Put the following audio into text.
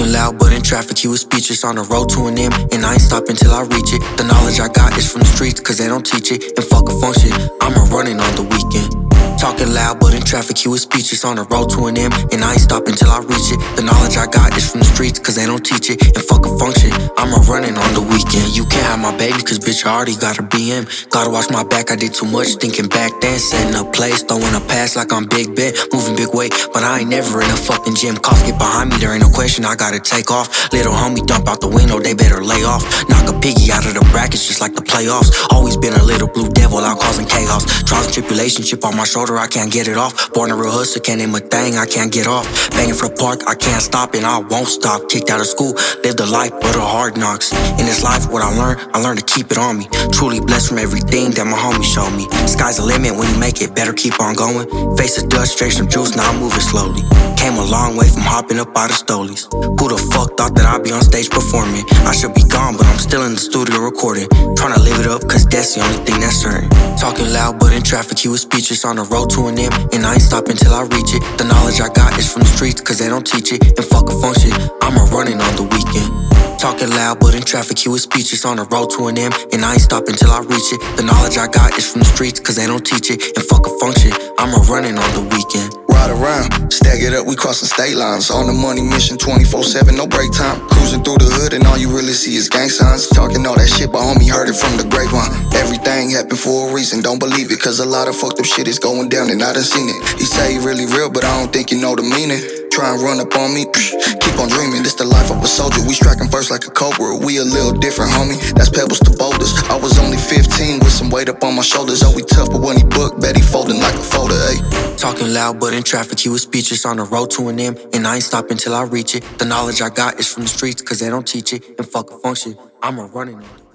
Talking loud, but in traffic, he was speechless on the road to an M. And I ain't stopping till I reach it. The knowledge I got is from the streets, cause they don't teach it. And fuck a function, Talking loud, but in traffic, he was speechless on the road to an M. And I ain't stopping till I reach it. The knowledge I got is from the streets, cause they don't teach it. And fuck a function, I'ma run on the weekend. You can't have my baby, cause bitch, I already got a BM. Gotta watch my back, I did too much thinking back then. Setting up plays, throwing a pass like I'm Big Ben. Moving big weight, but I ain't never in a fucking gym. Cops get behind me, there ain't no question, I gotta take off. Little homie dump out the window, they better lay off. Knock a piggy out of the brackets just like the playoffs. Always been a little blue devil out causing chaos. Trials and tribulation, chip on my shoulder, I can't get it off. Born a real hustler, can't name a thing, I can't get off. Banging for the park, I can't stop and I won't stop. Kicked out of school, lived a life but a hard knocks. In this life, what I learned, I learned to keep it on me. Truly blessed from everything that my homie showed me. Sky's the limit when you make it, better keep on going. Face the dust, straight some juice, now I'm moving slowly. Came a long way from hopping up out of stolies. Who the fuck thought that I'd be on stage performing? I should be gone, but I'm still in the studio recording. Trying to live it up, cause that's the only thing that's certain. Talking loud, but in traffic, he was speechless on the road to an M. And I ain't stopping till I reach it. The knowledge I got is from the streets, cause they don't teach it. And fuck a function, I'ma run on the weekend. Talking loud, but in traffic, he was speechless on the road to an M. And I ain't stopping till I reach it. The knowledge I got is from the streets, cause they don't teach it. And fuck a function, I'ma run on the weekend. Ride around, stack it up, we crossing state lines. On the money mission 24 7, no break time. Cruising through the hood, and all you really see is gang signs. Talking all that shit, but homie heard it from the grapevine. Everything happened for a reason, don't believe it, cause a lot of fucked up shit is going down, and I done seen it. He say he really real, but I don't think you know the meaning. Try and run up on me, keep on dreaming. This the life of a soldier. We striking first like a cobra. We a little different, homie. That's pebbles to boulders. I was only 15 with some weight up on my shoulders. Oh, we tough, but when he booked, bet he folding like a folder, ayy. Talking loud, but in traffic, he was speechless on the road to an M. And I ain't stopping till I reach it. The knowledge I got is from the streets, cause they don't teach it. And fuck a function, I'ma run it on.